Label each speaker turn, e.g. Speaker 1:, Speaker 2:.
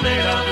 Speaker 1: Canada.